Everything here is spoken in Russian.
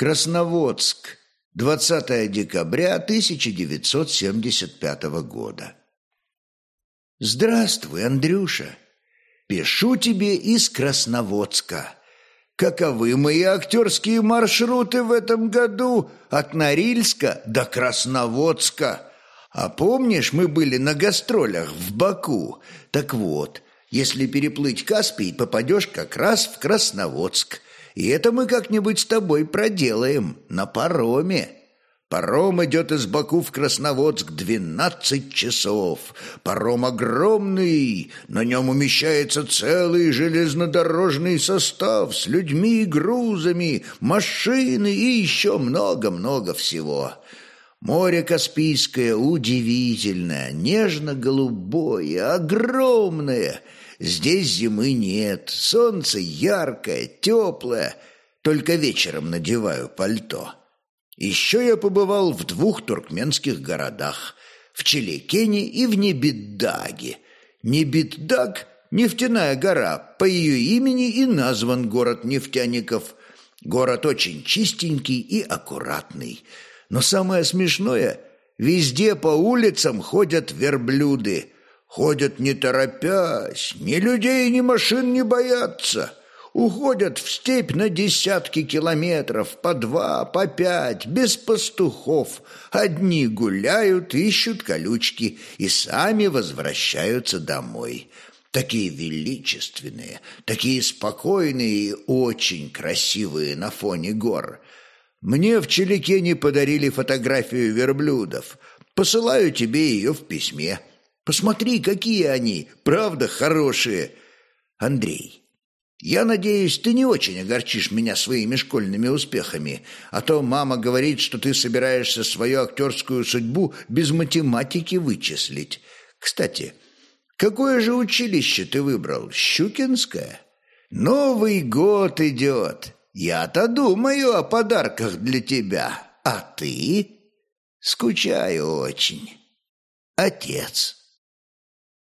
Красноводск. 20 декабря 1975 года. Здравствуй, Андрюша. Пишу тебе из Красноводска. Каковы мои актерские маршруты в этом году от Норильска до Красноводска? А помнишь, мы были на гастролях в Баку? Так вот, если переплыть Каспий, попадешь как раз в Красноводск – и это мы как-нибудь с тобой проделаем на пароме. Паром идет из Баку в Красноводск двенадцать часов. Паром огромный, на нем умещается целый железнодорожный состав с людьми и грузами, машины и еще много-много всего. Море Каспийское удивительное, нежно-голубое, огромное — Здесь зимы нет, солнце яркое, теплое, только вечером надеваю пальто. Еще я побывал в двух туркменских городах, в Челекене и в Небеддаге. Небеддаг – нефтяная гора, по ее имени и назван город нефтяников. Город очень чистенький и аккуратный. Но самое смешное – везде по улицам ходят верблюды – Ходят не торопясь, ни людей, ни машин не боятся. Уходят в степь на десятки километров, по два, по пять, без пастухов. Одни гуляют, ищут колючки и сами возвращаются домой. Такие величественные, такие спокойные и очень красивые на фоне гор. Мне в Челикене подарили фотографию верблюдов. Посылаю тебе ее в письме. Посмотри, какие они, правда хорошие. Андрей, я надеюсь, ты не очень огорчишь меня своими школьными успехами, а то мама говорит, что ты собираешься свою актерскую судьбу без математики вычислить. Кстати, какое же училище ты выбрал? Щукинское? Новый год идет. Я-то думаю о подарках для тебя. А ты? Скучаю очень. Отец.